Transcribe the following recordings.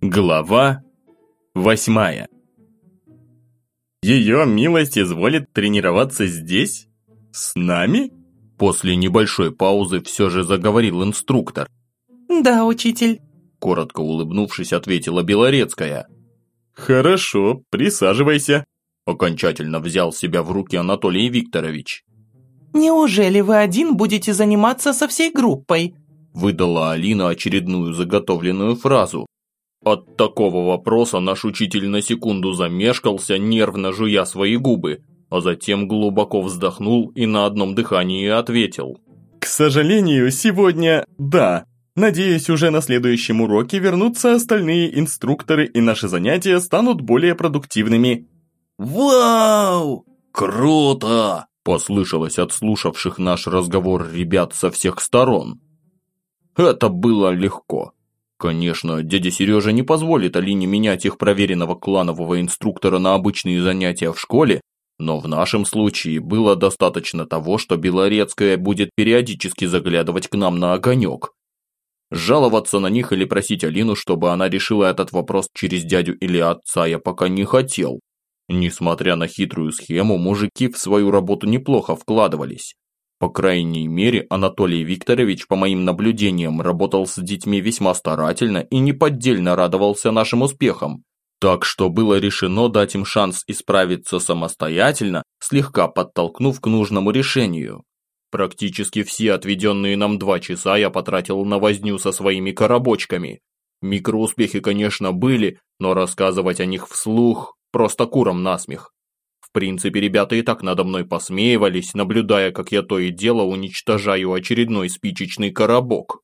Глава восьмая. Ее милость изволит тренироваться здесь? С нами? После небольшой паузы все же заговорил инструктор. Да, учитель. Коротко улыбнувшись, ответила Белорецкая. Хорошо, присаживайся. Окончательно взял себя в руки Анатолий Викторович. Неужели вы один будете заниматься со всей группой? Выдала Алина очередную заготовленную фразу, от такого вопроса наш учитель на секунду замешкался, нервно жуя свои губы, а затем глубоко вздохнул и на одном дыхании ответил. «К сожалению, сегодня да. Надеюсь, уже на следующем уроке вернутся остальные инструкторы и наши занятия станут более продуктивными». «Вау! Круто!» – послышалось от слушавших наш разговор ребят со всех сторон. Это было легко. Конечно, дядя Сережа не позволит Алине менять их проверенного кланового инструктора на обычные занятия в школе, но в нашем случае было достаточно того, что Белорецкая будет периодически заглядывать к нам на огонек. Жаловаться на них или просить Алину, чтобы она решила этот вопрос через дядю или отца, я пока не хотел. Несмотря на хитрую схему, мужики в свою работу неплохо вкладывались. По крайней мере, Анатолий Викторович, по моим наблюдениям, работал с детьми весьма старательно и неподдельно радовался нашим успехам. Так что было решено дать им шанс исправиться самостоятельно, слегка подтолкнув к нужному решению. Практически все отведенные нам два часа я потратил на возню со своими коробочками. Микроуспехи, конечно, были, но рассказывать о них вслух просто куром насмех. В принципе, ребята и так надо мной посмеивались, наблюдая, как я то и дело уничтожаю очередной спичечный коробок.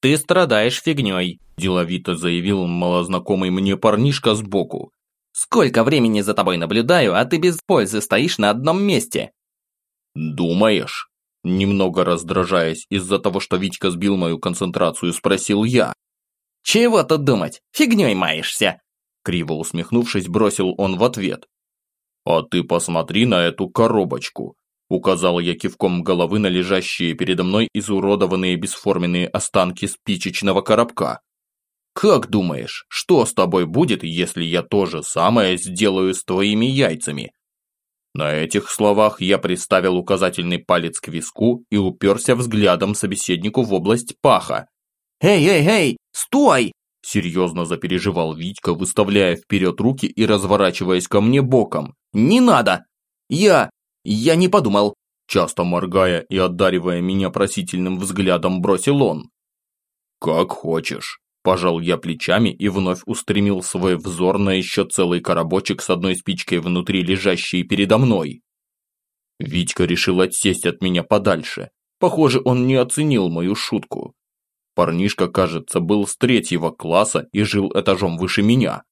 «Ты страдаешь фигней», – деловито заявил малознакомый мне парнишка сбоку. «Сколько времени за тобой наблюдаю, а ты без пользы стоишь на одном месте?» «Думаешь?» Немного раздражаясь из-за того, что Витька сбил мою концентрацию, спросил я. «Чего тут думать? Фигней маешься!» Криво усмехнувшись, бросил он в ответ. «А ты посмотри на эту коробочку», – указал я кивком головы на лежащие передо мной изуродованные бесформенные останки спичечного коробка. «Как думаешь, что с тобой будет, если я то же самое сделаю с твоими яйцами?» На этих словах я приставил указательный палец к виску и уперся взглядом собеседнику в область паха. «Эй, эй, эй, стой!» Серьезно запереживал Витька, выставляя вперед руки и разворачиваясь ко мне боком. «Не надо! Я... я не подумал!» Часто моргая и одаривая меня просительным взглядом, бросил он. «Как хочешь», – пожал я плечами и вновь устремил свой взор на еще целый коробочек с одной спичкой внутри, лежащей передо мной. Витька решил отсесть от меня подальше. Похоже, он не оценил мою шутку. Парнишка, кажется, был с третьего класса и жил этажом выше меня.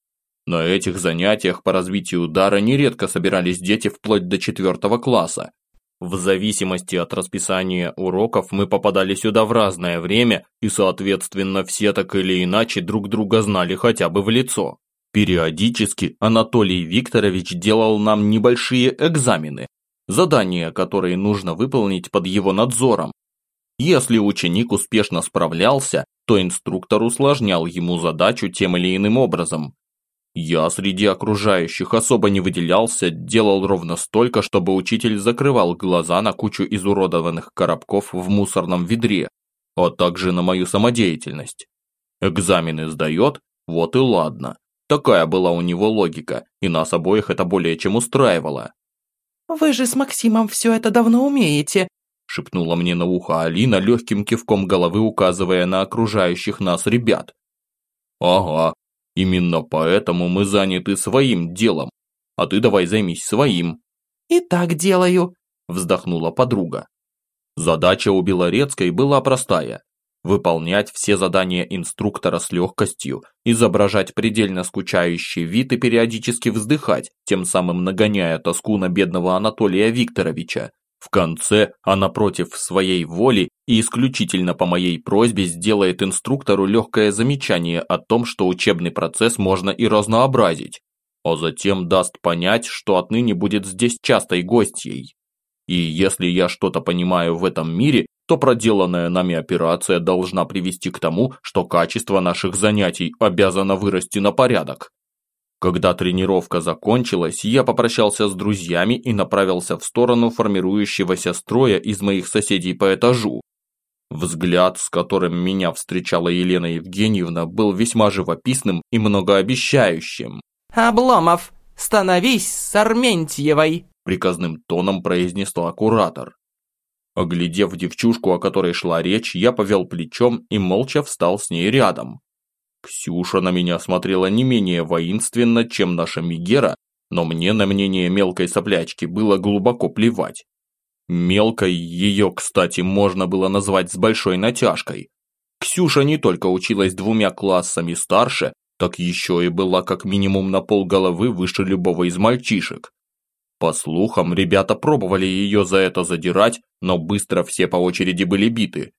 На этих занятиях по развитию дара нередко собирались дети вплоть до четвертого класса. В зависимости от расписания уроков мы попадали сюда в разное время и, соответственно, все так или иначе друг друга знали хотя бы в лицо. Периодически Анатолий Викторович делал нам небольшие экзамены, задания, которые нужно выполнить под его надзором. Если ученик успешно справлялся, то инструктор усложнял ему задачу тем или иным образом. Я среди окружающих особо не выделялся, делал ровно столько, чтобы учитель закрывал глаза на кучу изуродованных коробков в мусорном ведре, а также на мою самодеятельность. Экзамены сдает, вот и ладно. Такая была у него логика, и нас обоих это более чем устраивало. «Вы же с Максимом все это давно умеете», шепнула мне на ухо Алина, легким кивком головы указывая на окружающих нас ребят. «Ага, Именно поэтому мы заняты своим делом, а ты давай займись своим». «И так делаю», – вздохнула подруга. Задача у Белорецкой была простая – выполнять все задания инструктора с легкостью, изображать предельно скучающий вид и периодически вздыхать, тем самым нагоняя тоску на бедного Анатолия Викторовича. В конце она против своей воли и исключительно по моей просьбе сделает инструктору легкое замечание о том, что учебный процесс можно и разнообразить, а затем даст понять, что отныне будет здесь частой гостьей. И если я что-то понимаю в этом мире, то проделанная нами операция должна привести к тому, что качество наших занятий обязано вырасти на порядок. Когда тренировка закончилась, я попрощался с друзьями и направился в сторону формирующегося строя из моих соседей по этажу. Взгляд, с которым меня встречала Елена Евгеньевна, был весьма живописным и многообещающим. «Обломов, становись с Арментьевой!» приказным тоном произнесла куратор. Оглядев девчушку, о которой шла речь, я повел плечом и молча встал с ней рядом. Ксюша на меня смотрела не менее воинственно, чем наша Мигера, но мне на мнение мелкой соплячки было глубоко плевать. Мелкой ее, кстати, можно было назвать с большой натяжкой. Ксюша не только училась двумя классами старше, так еще и была как минимум на полголовы выше любого из мальчишек. По слухам, ребята пробовали ее за это задирать, но быстро все по очереди были биты.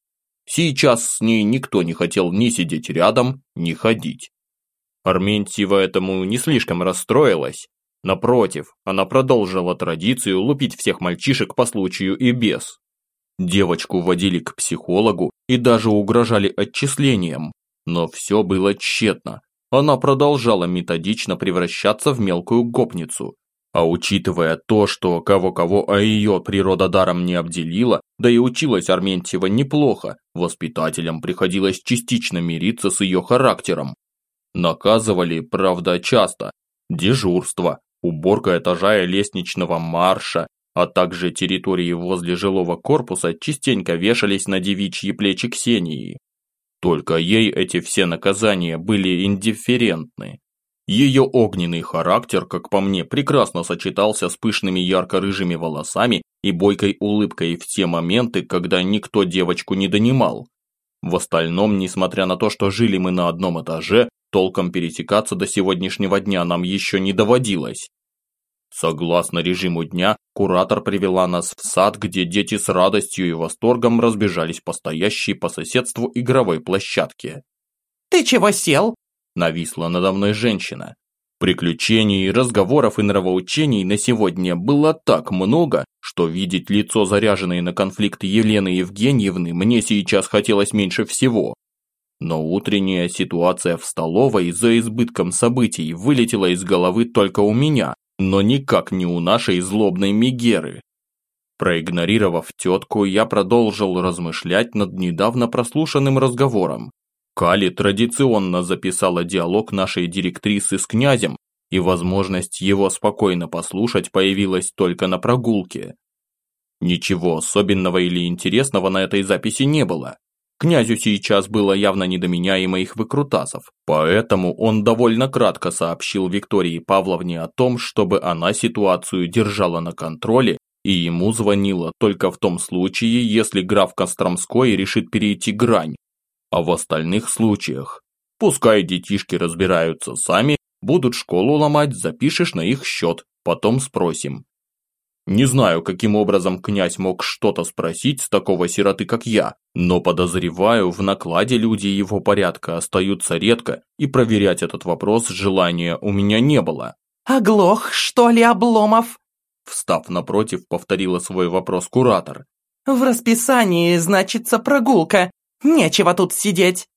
Сейчас с ней никто не хотел ни сидеть рядом, ни ходить. Арментьева этому не слишком расстроилась. Напротив, она продолжила традицию лупить всех мальчишек по случаю и без. Девочку водили к психологу и даже угрожали отчислением. Но все было тщетно. Она продолжала методично превращаться в мелкую гопницу. А учитывая то, что кого-кого, а ее природа даром не обделила, да и училась Арментьева неплохо, воспитателям приходилось частично мириться с ее характером. Наказывали, правда, часто. Дежурство, уборка этажа и лестничного марша, а также территории возле жилого корпуса частенько вешались на девичьи плечи Ксении. Только ей эти все наказания были индифферентны. Ее огненный характер, как по мне, прекрасно сочетался с пышными ярко-рыжими волосами и бойкой улыбкой в те моменты, когда никто девочку не донимал. В остальном, несмотря на то, что жили мы на одном этаже, толком пересекаться до сегодняшнего дня нам еще не доводилось. Согласно режиму дня, куратор привела нас в сад, где дети с радостью и восторгом разбежались по стоящей по соседству игровой площадке. «Ты чего сел?» Нависла надо мной женщина. Приключений, разговоров и нравоучений на сегодня было так много, что видеть лицо заряженное на конфликт Елены Евгеньевны мне сейчас хотелось меньше всего. Но утренняя ситуация в столовой за избытком событий вылетела из головы только у меня, но никак не у нашей злобной Мегеры. Проигнорировав тетку, я продолжил размышлять над недавно прослушанным разговором. Кали традиционно записала диалог нашей директрисы с князем, и возможность его спокойно послушать появилась только на прогулке. Ничего особенного или интересного на этой записи не было. Князю сейчас было явно не до меня и моих выкрутасов, поэтому он довольно кратко сообщил Виктории Павловне о том, чтобы она ситуацию держала на контроле и ему звонила только в том случае, если граф Костромской решит перейти грань. А в остальных случаях, пускай детишки разбираются сами, будут школу ломать, запишешь на их счет, потом спросим. Не знаю, каким образом князь мог что-то спросить с такого сироты, как я, но подозреваю, в накладе люди его порядка остаются редко, и проверять этот вопрос желания у меня не было. «Оглох, что ли, Обломов?» Встав напротив, повторила свой вопрос куратор. «В расписании значится прогулка. Нечего тут сидеть».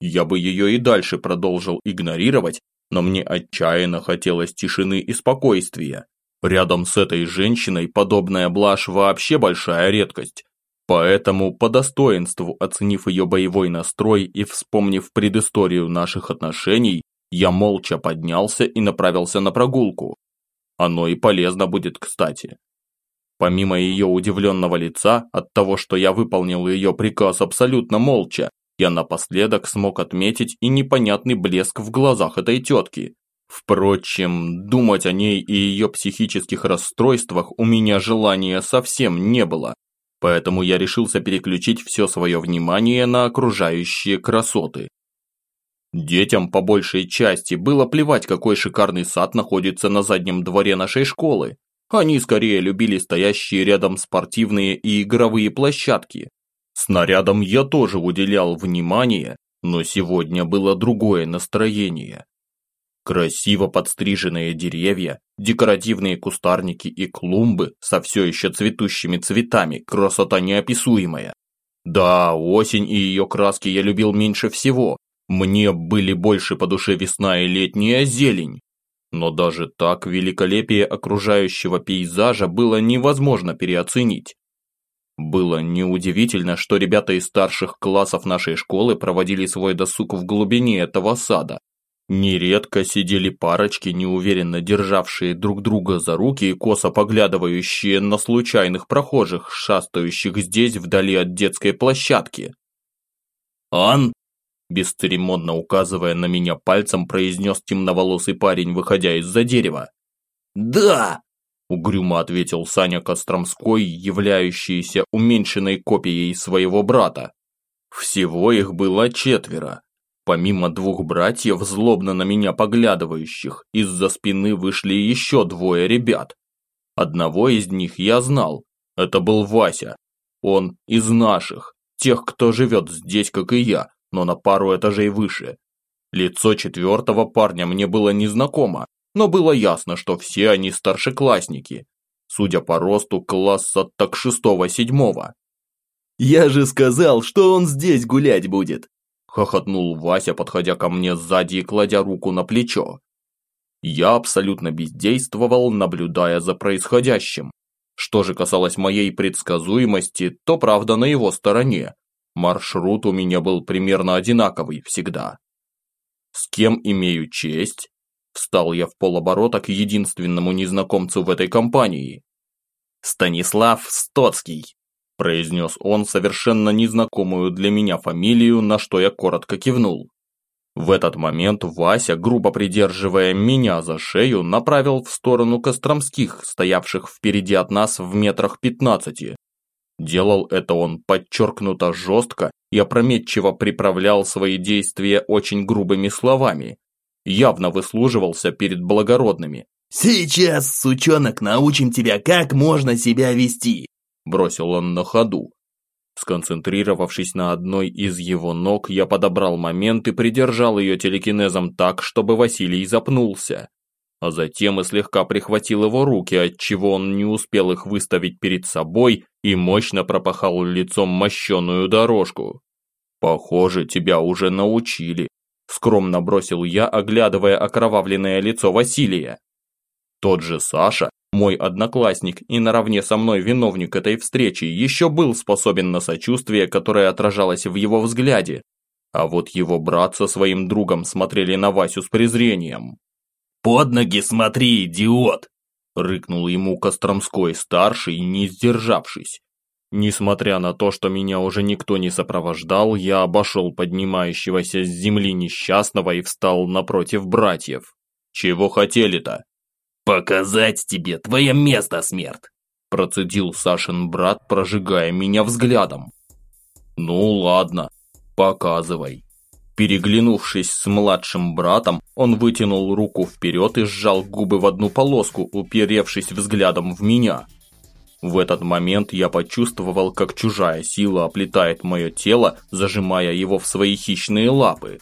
Я бы ее и дальше продолжил игнорировать, но мне отчаянно хотелось тишины и спокойствия. Рядом с этой женщиной подобная блажь вообще большая редкость. Поэтому, по достоинству оценив ее боевой настрой и вспомнив предысторию наших отношений, я молча поднялся и направился на прогулку. Оно и полезно будет, кстати. Помимо ее удивленного лица, от того, что я выполнил ее приказ абсолютно молча, я напоследок смог отметить и непонятный блеск в глазах этой тетки. Впрочем, думать о ней и ее психических расстройствах у меня желания совсем не было, поэтому я решился переключить все свое внимание на окружающие красоты. Детям по большей части было плевать, какой шикарный сад находится на заднем дворе нашей школы. Они скорее любили стоящие рядом спортивные и игровые площадки. Снарядам я тоже уделял внимание, но сегодня было другое настроение. Красиво подстриженные деревья, декоративные кустарники и клумбы со все еще цветущими цветами, красота неописуемая. Да, осень и ее краски я любил меньше всего. Мне были больше по душе весна и летняя зелень. Но даже так великолепие окружающего пейзажа было невозможно переоценить. Было неудивительно, что ребята из старших классов нашей школы проводили свой досуг в глубине этого сада, Нередко сидели парочки, неуверенно державшие друг друга за руки и косо поглядывающие на случайных прохожих, шастающих здесь вдали от детской площадки. «Он?» – бесцеремонно указывая на меня пальцем, произнес темноволосый парень, выходя из-за дерева. «Да!» – угрюмо ответил Саня Костромской, являющийся уменьшенной копией своего брата. Всего их было четверо. Помимо двух братьев, злобно на меня поглядывающих, из-за спины вышли еще двое ребят. Одного из них я знал. Это был Вася. Он из наших, тех, кто живет здесь, как и я, но на пару этажей выше. Лицо четвертого парня мне было незнакомо, но было ясно, что все они старшеклассники. Судя по росту, класса так шестого-седьмого. «Я же сказал, что он здесь гулять будет!» Хохотнул Вася, подходя ко мне сзади и кладя руку на плечо. Я абсолютно бездействовал, наблюдая за происходящим. Что же касалось моей предсказуемости, то правда на его стороне. Маршрут у меня был примерно одинаковый всегда. С кем имею честь? Встал я в полоборота к единственному незнакомцу в этой компании. Станислав Стоцкий произнес он совершенно незнакомую для меня фамилию, на что я коротко кивнул. В этот момент Вася, грубо придерживая меня за шею, направил в сторону Костромских, стоявших впереди от нас в метрах пятнадцати. Делал это он подчеркнуто жестко и опрометчиво приправлял свои действия очень грубыми словами. Явно выслуживался перед благородными. «Сейчас, сучонок, научим тебя, как можно себя вести бросил он на ходу. Сконцентрировавшись на одной из его ног, я подобрал момент и придержал ее телекинезом так, чтобы Василий запнулся. А затем и слегка прихватил его руки, отчего он не успел их выставить перед собой и мощно пропахал лицом мощеную дорожку. «Похоже, тебя уже научили», – скромно бросил я, оглядывая окровавленное лицо Василия. Тот же Саша, мой одноклассник и наравне со мной виновник этой встречи, еще был способен на сочувствие, которое отражалось в его взгляде. А вот его брат со своим другом смотрели на Васю с презрением. «Под ноги смотри, идиот!» – рыкнул ему Костромской-старший, не сдержавшись. Несмотря на то, что меня уже никто не сопровождал, я обошел поднимающегося с земли несчастного и встал напротив братьев. Чего хотели-то? «Показать тебе твое место, смерть!» Процедил Сашин брат, прожигая меня взглядом. «Ну ладно, показывай». Переглянувшись с младшим братом, он вытянул руку вперед и сжал губы в одну полоску, уперевшись взглядом в меня. В этот момент я почувствовал, как чужая сила оплетает мое тело, зажимая его в свои хищные лапы.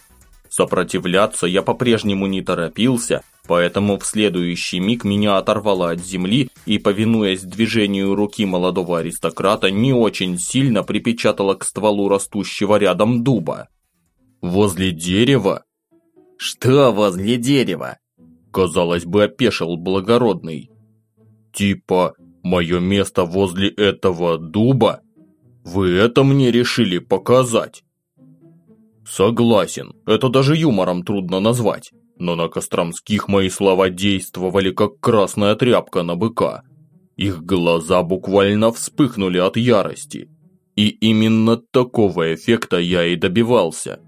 Сопротивляться я по-прежнему не торопился, Поэтому в следующий миг меня оторвало от земли и, повинуясь движению руки молодого аристократа, не очень сильно припечатало к стволу растущего рядом дуба. Возле дерева? Что возле дерева? Казалось бы, опешил благородный. Типа, мое место возле этого дуба? Вы это мне решили показать? Согласен, это даже юмором трудно назвать но на Костромских мои слова действовали как красная тряпка на быка. Их глаза буквально вспыхнули от ярости. И именно такого эффекта я и добивался.